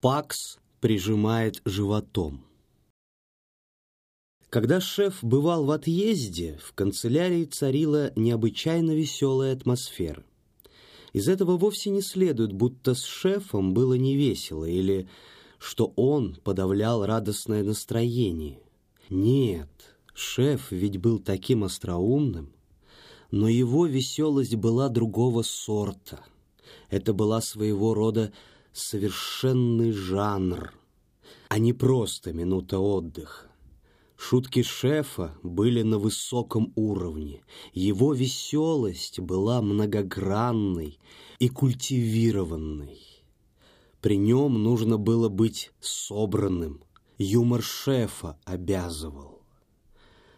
Пакс прижимает животом. Когда шеф бывал в отъезде, в канцелярии царила необычайно веселая атмосфера. Из этого вовсе не следует, будто с шефом было невесело или что он подавлял радостное настроение. Нет, шеф ведь был таким остроумным, но его веселость была другого сорта. Это была своего рода совершенный жанр, а не просто минута отдыха. Шутки шефа были на высоком уровне. Его веселость была многогранной и культивированной. При нем нужно было быть собранным. Юмор шефа обязывал.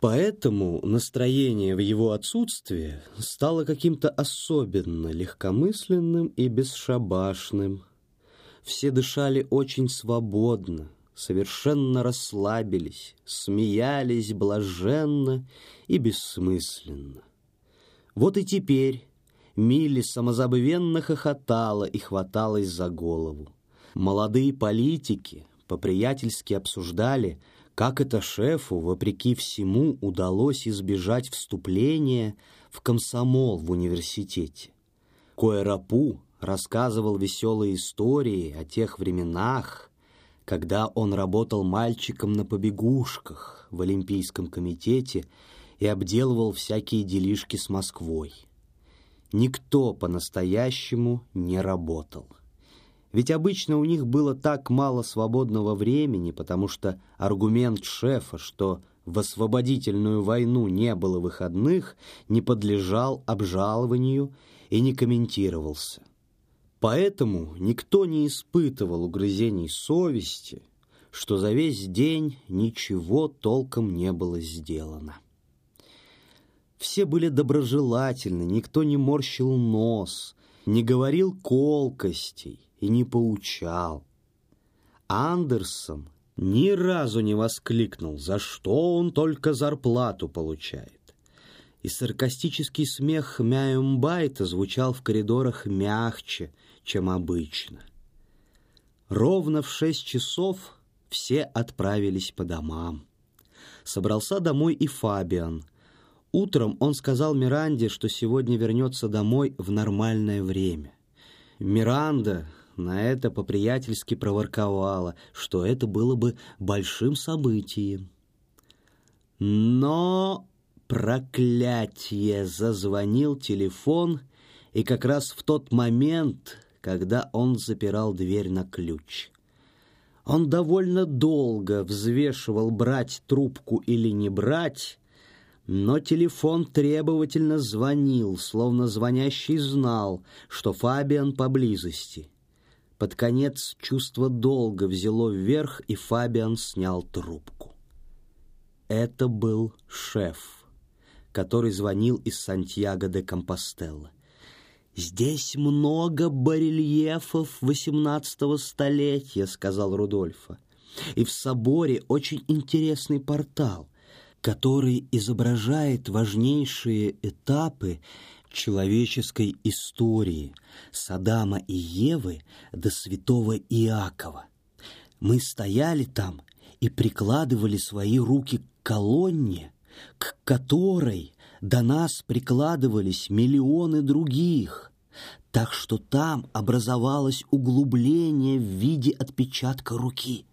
Поэтому настроение в его отсутствие стало каким-то особенно легкомысленным и бесшабашным – все дышали очень свободно, совершенно расслабились, смеялись блаженно и бессмысленно. Вот и теперь Милли самозабвенно хохотала и хваталась за голову. Молодые политики по-приятельски обсуждали, как это шефу, вопреки всему, удалось избежать вступления в комсомол в университете. Коэрапу рассказывал веселые истории о тех временах, когда он работал мальчиком на побегушках в Олимпийском комитете и обделывал всякие делишки с Москвой. Никто по-настоящему не работал. Ведь обычно у них было так мало свободного времени, потому что аргумент шефа, что в освободительную войну не было выходных, не подлежал обжалованию и не комментировался. Поэтому никто не испытывал угрызений совести, что за весь день ничего толком не было сделано. Все были доброжелательны, никто не морщил нос, не говорил колкостей и не поучал. Андерсон ни разу не воскликнул, за что он только зарплату получает и саркастический смех Мяюмбайта звучал в коридорах мягче, чем обычно. Ровно в шесть часов все отправились по домам. Собрался домой и Фабиан. Утром он сказал Миранде, что сегодня вернется домой в нормальное время. Миранда на это по-приятельски проворковала, что это было бы большим событием. Но Проклятье! Зазвонил телефон, и как раз в тот момент, когда он запирал дверь на ключ. Он довольно долго взвешивал, брать трубку или не брать, но телефон требовательно звонил, словно звонящий знал, что Фабиан поблизости. Под конец чувство долга взяло вверх, и Фабиан снял трубку. Это был шеф который звонил из Сантьяго де Компостелло. «Здесь много барельефов XVIII столетия», — сказал Рудольфа. «И в соборе очень интересный портал, который изображает важнейшие этапы человеческой истории с Адама и Евы до святого Иакова. Мы стояли там и прикладывали свои руки к колонне, к которой до нас прикладывались миллионы других, так что там образовалось углубление в виде отпечатка руки.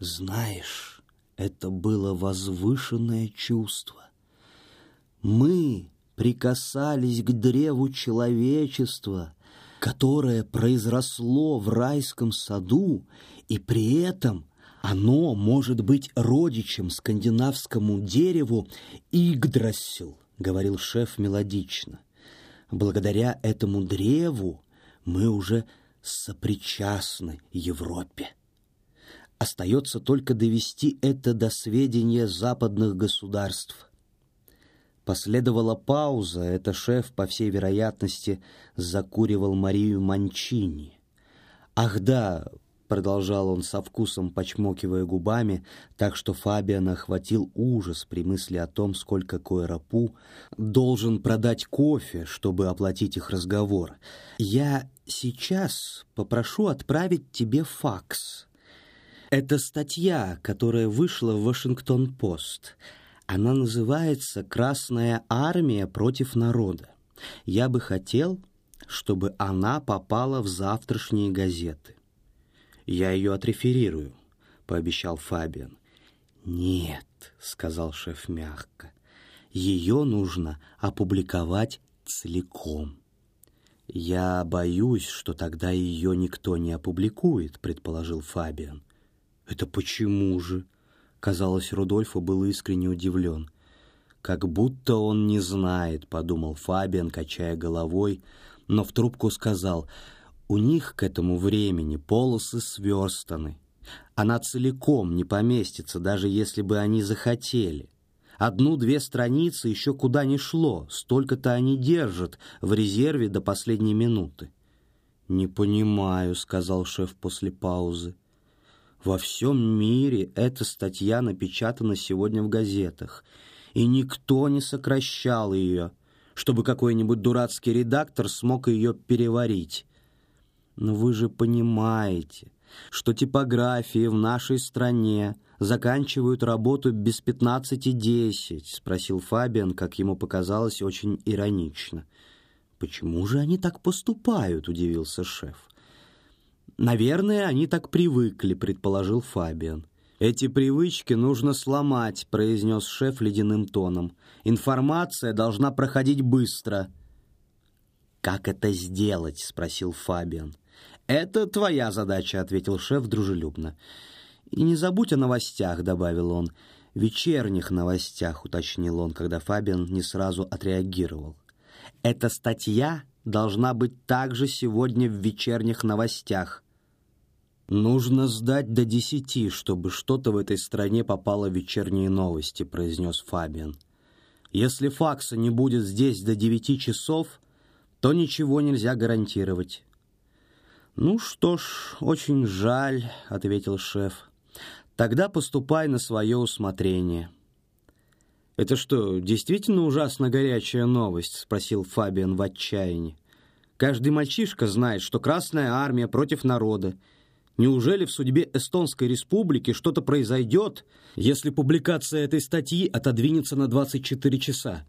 Знаешь, это было возвышенное чувство. Мы прикасались к древу человечества, которое произросло в райском саду и при этом оно может быть родичем скандинавскому дереву Игдрасил, говорил шеф мелодично. Благодаря этому древу мы уже сопричастны Европе. Остается только довести это до сведения западных государств. Последовала пауза, это шеф, по всей вероятности, закуривал Марию Манчини. Ах да, продолжал он со вкусом, почмокивая губами, так что Фабиан охватил ужас при мысли о том, сколько Койрапу должен продать кофе, чтобы оплатить их разговор. «Я сейчас попрошу отправить тебе факс. Это статья, которая вышла в Вашингтон-Пост. Она называется «Красная армия против народа». Я бы хотел, чтобы она попала в завтрашние газеты. «Я ее отреферирую», — пообещал Фабиан. «Нет», — сказал шеф мягко, — «ее нужно опубликовать целиком». «Я боюсь, что тогда ее никто не опубликует», — предположил Фабиан. «Это почему же?» Казалось, Рудольфо был искренне удивлен. «Как будто он не знает», — подумал Фабиан, качая головой, но в трубку сказал — у них к этому времени полосы сверстаны. Она целиком не поместится, даже если бы они захотели. Одну-две страницы еще куда ни шло, столько-то они держат в резерве до последней минуты. «Не понимаю», — сказал шеф после паузы. «Во всем мире эта статья напечатана сегодня в газетах, и никто не сокращал ее, чтобы какой-нибудь дурацкий редактор смог ее переварить. Но вы же понимаете, что типографии в нашей стране заканчивают работу без пятнадцати десять, спросил Фабиан, как ему показалось, очень иронично. Почему же они так поступают, удивился шеф. Наверное, они так привыкли, предположил Фабиан. Эти привычки нужно сломать, произнес шеф ледяным тоном. Информация должна проходить быстро. Как это сделать? спросил Фабиан. «Это твоя задача», — ответил шеф дружелюбно. «И не забудь о новостях», — добавил он. «Вечерних новостях», — уточнил он, когда Фабиан не сразу отреагировал. «Эта статья должна быть также сегодня в вечерних новостях». «Нужно сдать до десяти, чтобы что-то в этой стране попало в вечерние новости», — произнес Фабиан. «Если факса не будет здесь до девяти часов, то ничего нельзя гарантировать». «Ну что ж, очень жаль», — ответил шеф. «Тогда поступай на свое усмотрение». «Это что, действительно ужасно горячая новость?» — спросил Фабиан в отчаянии. «Каждый мальчишка знает, что Красная Армия против народа. Неужели в судьбе Эстонской Республики что-то произойдет, если публикация этой статьи отодвинется на 24 часа?»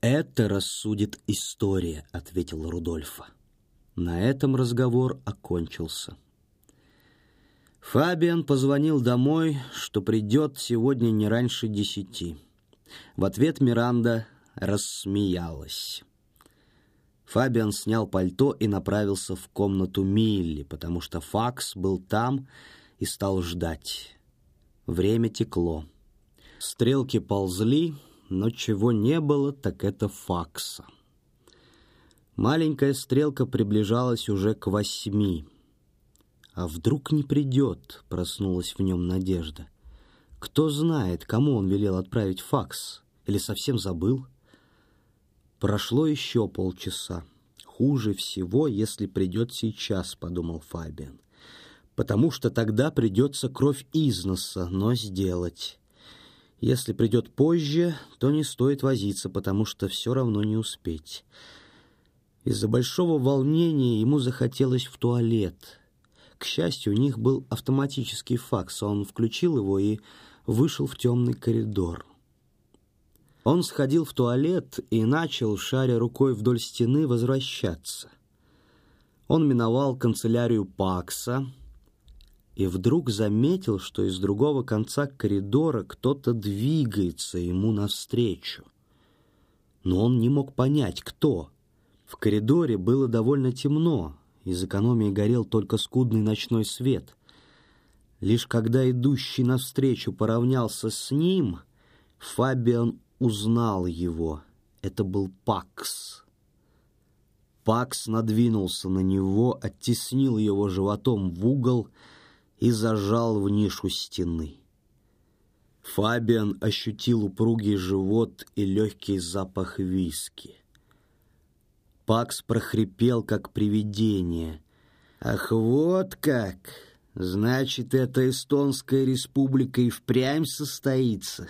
«Это рассудит история», — ответил Рудольфа. На этом разговор окончился. Фабиан позвонил домой, что придет сегодня не раньше десяти. В ответ Миранда рассмеялась. Фабиан снял пальто и направился в комнату Милли, потому что факс был там и стал ждать. Время текло. Стрелки ползли, но чего не было, так это факса. Маленькая стрелка приближалась уже к восьми. А вдруг не придет, проснулась в нем надежда. Кто знает, кому он велел отправить факс, или совсем забыл? Прошло еще полчаса. Хуже всего, если придет сейчас, подумал Фабиан. Потому что тогда придется кровь из носа, но сделать. Если придет позже, то не стоит возиться, потому что все равно не успеть. Из-за большого волнения ему захотелось в туалет. К счастью, у них был автоматический факс, он включил его и вышел в темный коридор. Он сходил в туалет и начал, шаря рукой вдоль стены, возвращаться. Он миновал канцелярию Пакса и вдруг заметил, что из другого конца коридора кто-то двигается ему навстречу. Но он не мог понять, кто — в коридоре было довольно темно, из экономии горел только скудный ночной свет. Лишь когда идущий навстречу поравнялся с ним, Фабиан узнал его. Это был Пакс. Пакс надвинулся на него, оттеснил его животом в угол и зажал в нишу стены. Фабиан ощутил упругий живот и легкий запах виски. Пакс прохрипел, как привидение. Ах, вот как! Значит, эта эстонская республика и впрямь состоится.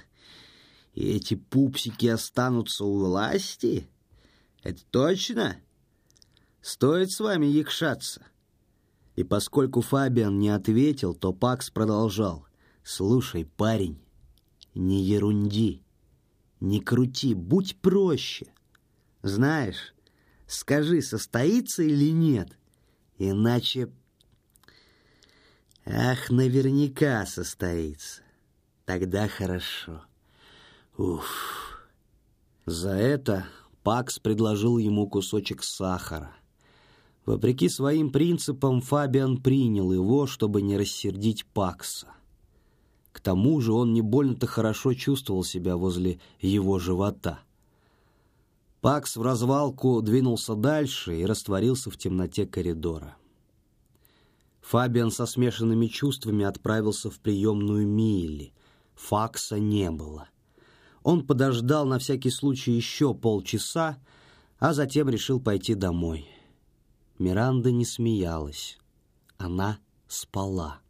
И эти пупсики останутся у власти? Это точно? Стоит с вами якшаться? И поскольку Фабиан не ответил, то Пакс продолжал. «Слушай, парень, не ерунди, не крути, будь проще. Знаешь, скажи, состоится или нет, иначе Ах, наверняка состоится. Тогда хорошо. Уф. За это Пакс предложил ему кусочек сахара. Вопреки своим принципам, Фабиан принял его, чтобы не рассердить Пакса. К тому же он не больно-то хорошо чувствовал себя возле его живота. Пакс в развалку двинулся дальше и растворился в темноте коридора. Фабиан со смешанными чувствами отправился в приемную Милли. Факса не было. Он подождал на всякий случай еще полчаса, а затем решил пойти домой. Миранда не смеялась. Она спала.